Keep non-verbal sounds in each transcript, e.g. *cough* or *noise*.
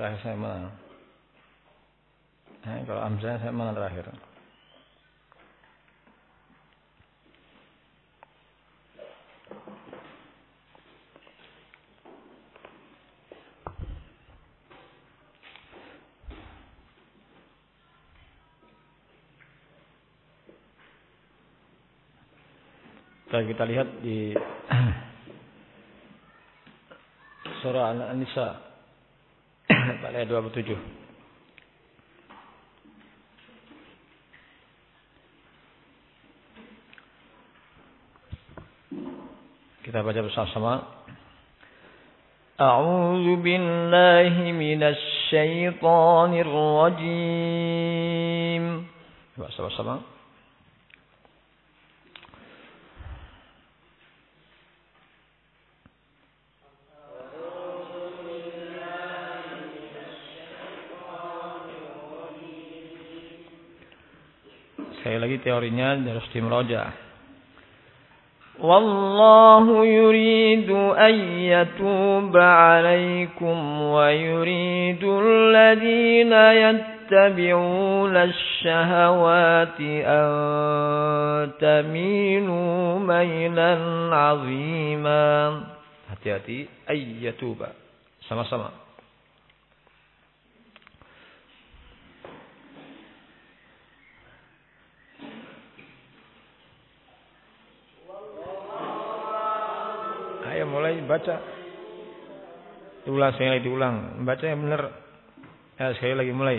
Terakhir saya menang. Eh, kalau Amzah saya menang terakhir. Kalau kita lihat di *clears throat* surah An-Nisa Coba lihat 27. Kita baca bersama-sama. أعوذ بالله من الشيطان الرجيم. Coba sama-sama. Sekali lagi teorinya harus dimroja. Wallahu yuridu an yatuba alaikum wa yuridu alladhina yattabi'un ash-shahawati an taminu maylan 'azima. Hati-hati ayyatuba. Sama-sama. Saya mulai baca. Diulang sekali lagi diulang. Baca yang benar. Ya, sekali lagi mulai.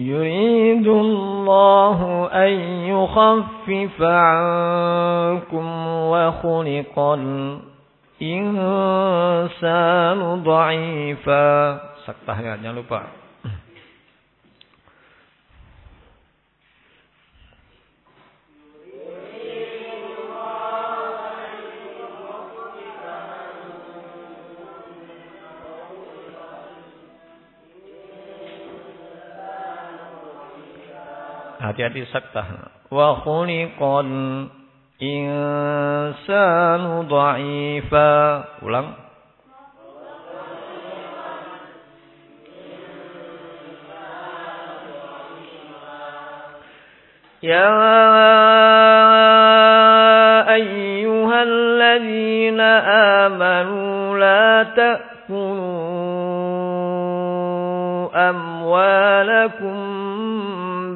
يريد الله أن يخفف عنكم وخلق الإنسان ضعيفا سكتها jangan lupa. hati-hati sakta. wa khuliqal insanu dha'ifa ulang يا أيها الذين آمنوا لا تأكلوا أموالكم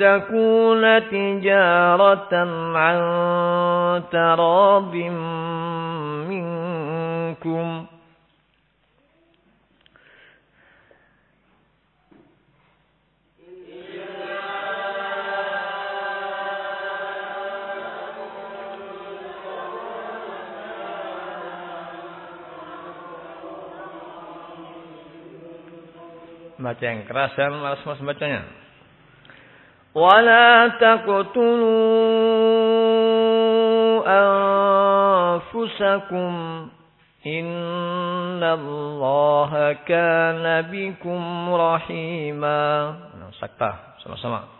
تكون تجارة عن تراض منكم Baca yang keras dan malas-malas bacanya. ولا تقتلوا أنفسكم إن الله كان بكم رحيما. Sakta, sama-sama.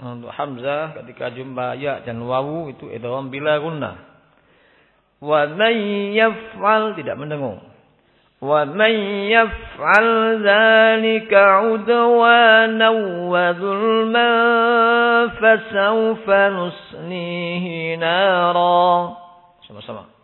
untuk hamzah ketika jumpa ya dan wawu itu idgham bila gunnah. Wa may yaf'al tidak mendengung. Wa may yaf'al dzalika udwanan wa zulman fasawfa nuslihi nara. Sama-sama.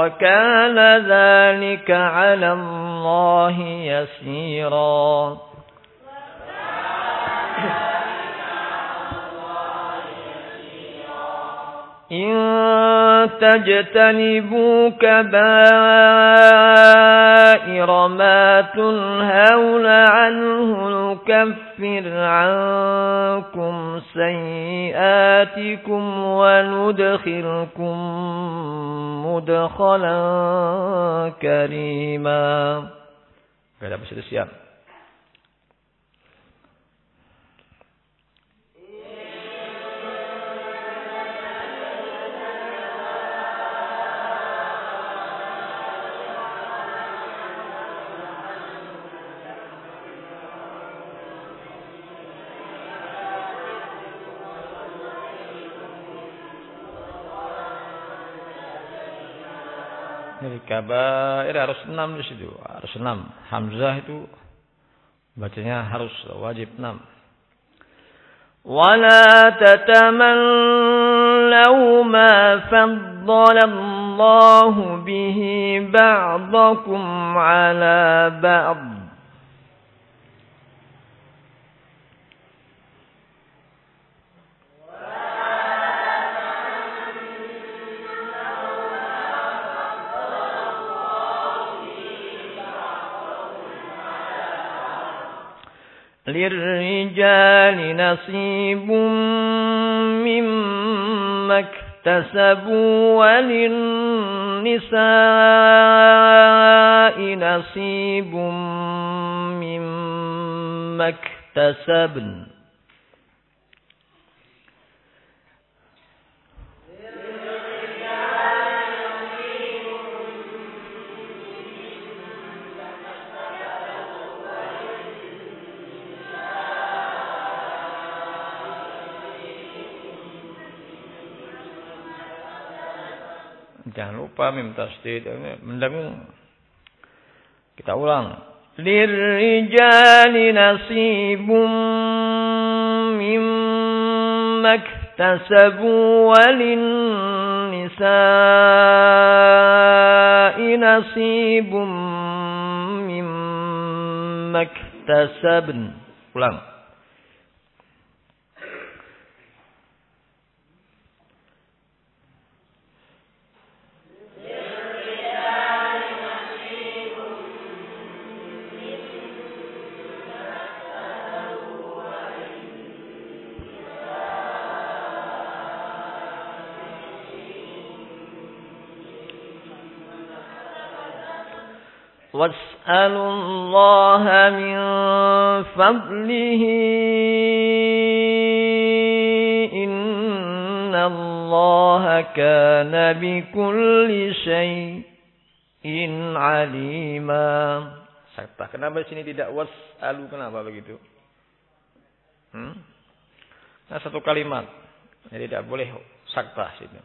وكان ذلك على الله يسيرا إن تجتنبوا كبائر ما تنهون عنه الكف يكفر عنكم سيئاتكم وندخلكم مدخلا كريما. siap. Jadi kabair harus enam di situ, harus enam. Hamzah itu bacanya harus wajib enam. ولا تتمنوا ما فضل الله به بعضكم على بعض للرجال نصيب مما اكتسبوا وللنساء نصيب مما اكتسبن jangan lupa mim tasdid mendengung kita ulang lirijani nasibum mimma iktasabu walin nisa'i nasibum mimma iktasabn ulang واسألوا الله من فضله إن الله كان بكل شيء عليما Sakta. Kenapa di sini tidak was'alu? Kenapa begitu? Hmm? Nah, satu kalimat. Jadi tidak boleh sakta sini.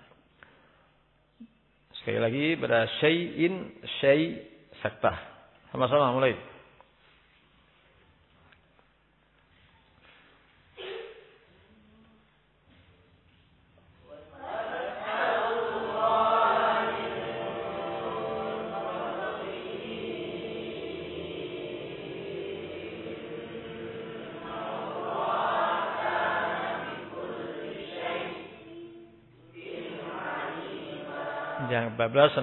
Sekali lagi pada syai'in syai' Saktah. Sama-sama mulai. yang 14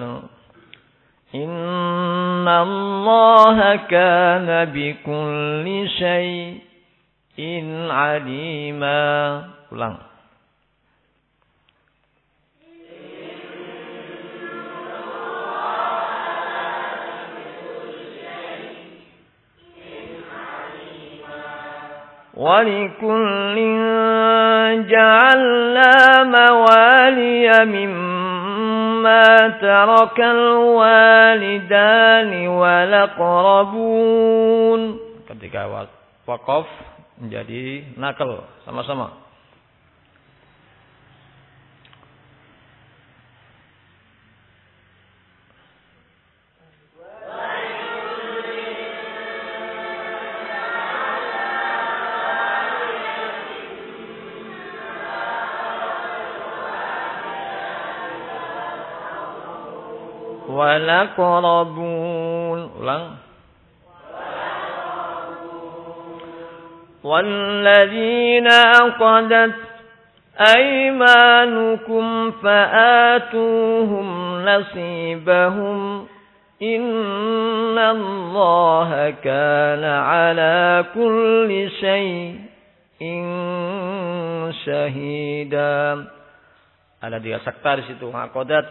إن الله كان بكل شيء عليما ulang ولكل جعلنا موالي مما ما ترك الوالدان والأقربون ketika wakaf menjadi nakal sama-sama والأقربون Ulang. والذين أقدت أيمانكم فآتوهم نصيبهم إن الله كان على كل شيء شهيدا ada dia sakta di situ akodat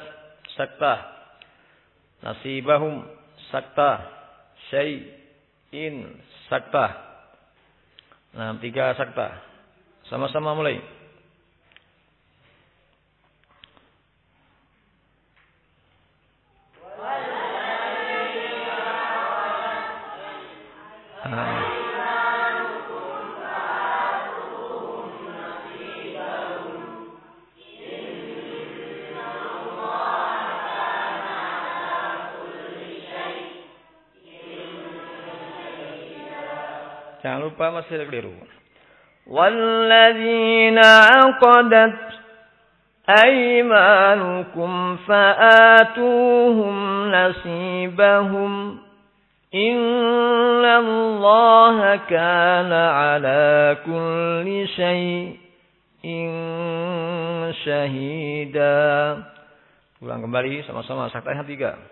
sakta nasibahum sakta syai'in sakta nah tiga sakta sama-sama mulai Ah. Jangan lupa masih keliru. والذين عقدت أيمانكم فآتوهم نصيبهم إن الله كان على كل شيء شهيدا. Ulang kembali sama-sama, sampai tiga.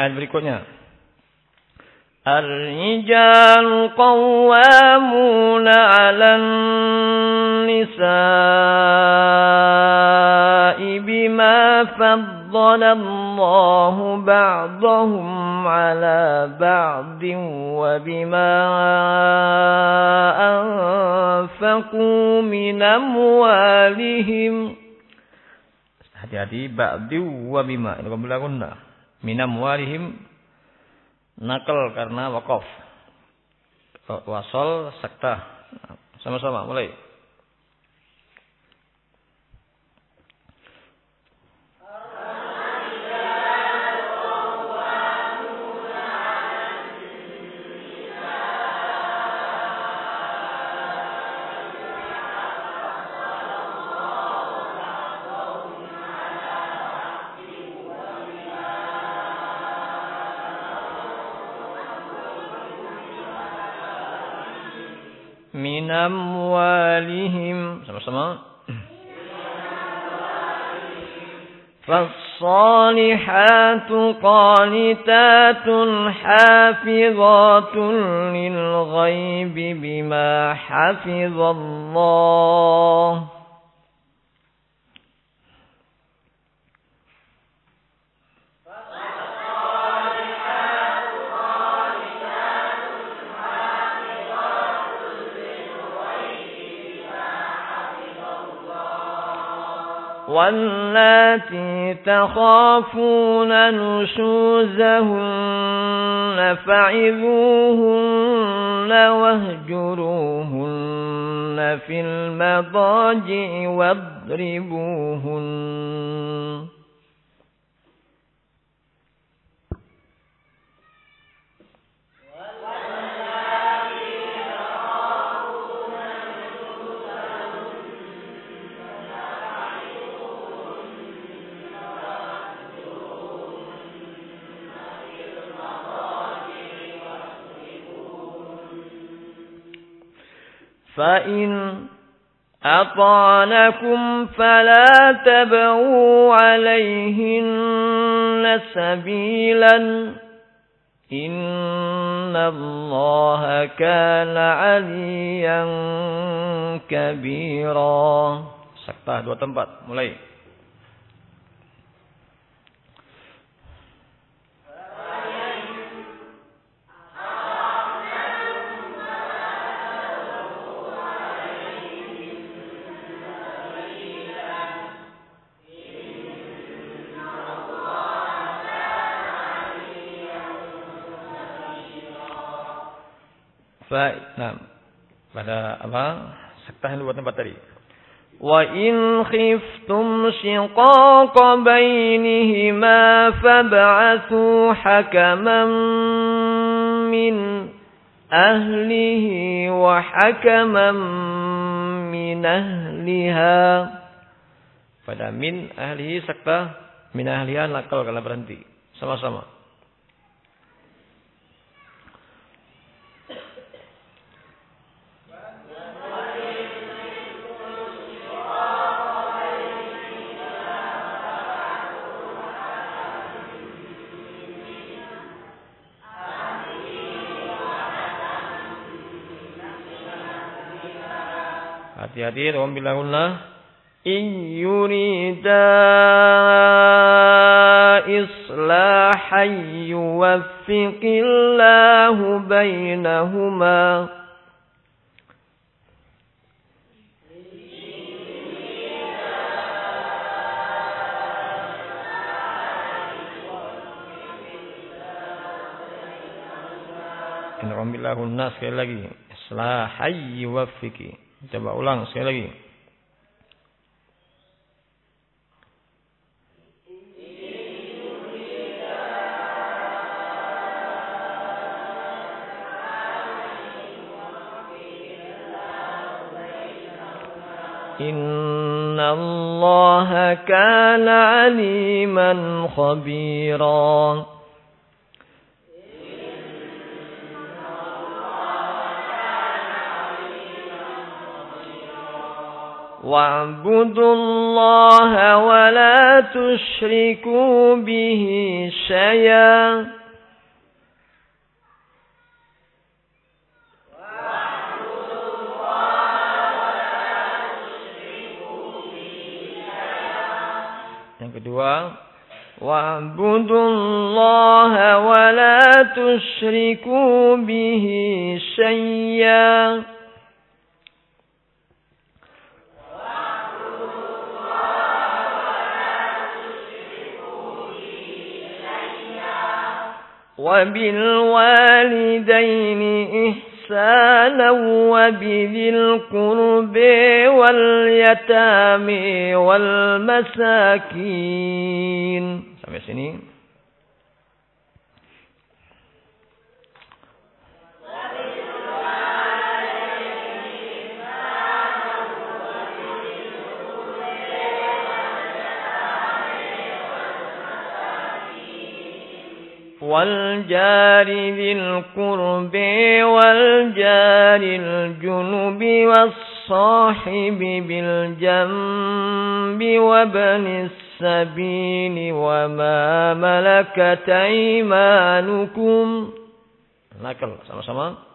Ayat berikutnya. Ar-rijal qawwamuna 'alan nisa'i bima faddala Allahu ba'dahum 'ala ba'din wa bima anfaqu min amwalihim. Hati-hati ba'di wa bima. Ini kamu lakukan minam walihim nakal karena wakaf wasol sekta sama-sama mulai فالصالحات قانتات حافظات للغيب بما حفظ الله واللاتي تخافون نشوزهن فعذوهن واهجروهن في المضاجع واضربوهن فإن أطعنكم فلا تبعوا عليهن سبيلا إن الله كان عليا كبيرا Sakta dua tempat mulai nah, pada apa setelah yang buat tempat tadi wa in khiftum shiqaqa bainihima fab'atsu hakaman min ahlihi wa hakaman min ahliha pada min ahlihi sakta min ahliha nakal kalau berhenti sama-sama Hati-hati, tolong bilangullah. In yurida islahan yuwaffiqillahu bainahuma. Alhamdulillah, sekali lagi. Islahan wafiki. Coba ulang sekali lagi. Inna Allah kana aliman khabirah. واعبدوا الله ولا تشركوا به شيئا Yang واعبدوا الله ولا تشركوا به شيئا وبالوالدين إحسانا وبذي القرب واليتامى والمساكين sampai sini والجار ذي القرب والجار الجنب والصاحب بالجنب وابن السبيل وما ملكت أيمانكم نقل sama-sama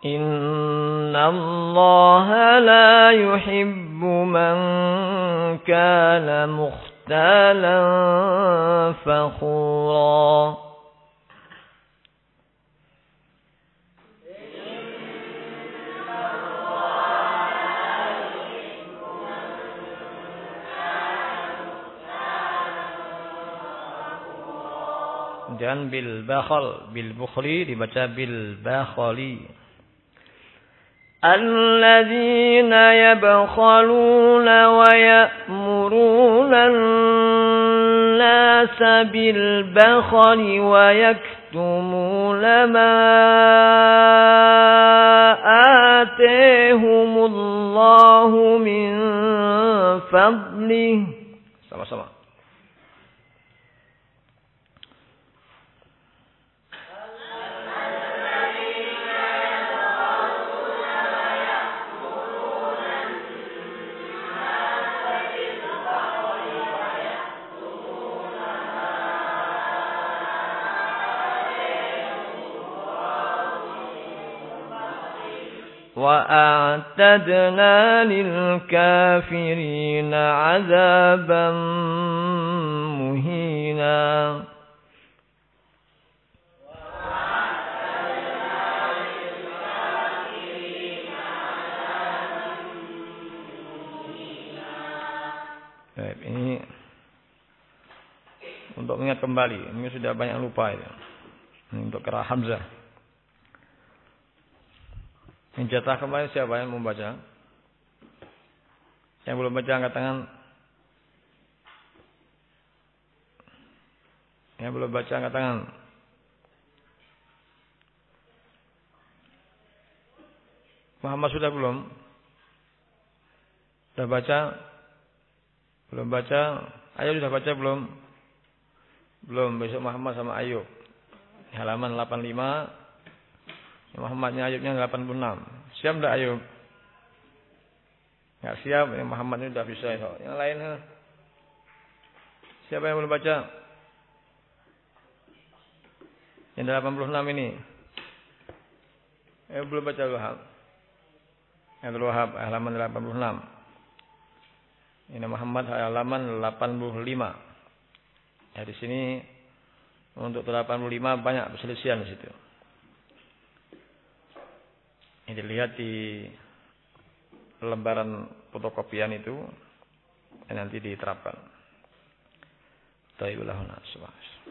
إِنَّ اللَّهَ لَا يُحِبُّ مَن كَانَ مُخْتَالًا فَخُورًا dan bil bakhal bil bukhli dibaca bil bakhali الذين يبخلون ويأمرون الناس بالبخل ويكتمون ما آتيهم الله من فضله سمع سمع وأعتدنا للكافرين عذابا مهينا Baik, ini untuk mengingat kembali, ini sudah banyak lupa itu. Ini untuk kerah Hamzah. Yang jatah kemarin siapa yang membaca? Yang belum baca angkat tangan. Yang belum baca angkat tangan. Muhammad sudah belum? Sudah baca? Belum baca? Ayo sudah baca belum? Belum. Besok Muhammad sama Ayub. Halaman 85 Muhammadnya Ayubnya 86. Siap enggak Ayub? Enggak siap, yang Muhammadnya sudah bisa. Yang lain eh? Siapa yang belum baca? Yang 86 ini. Eh belum baca loh. Yang al halaman 86. Ini Muhammad halaman 85. Ya di sini untuk 85 banyak perselisihan di situ. Ini dilihat di lembaran fotokopian itu dan nanti diterapkan. Taibulahuna subhanahu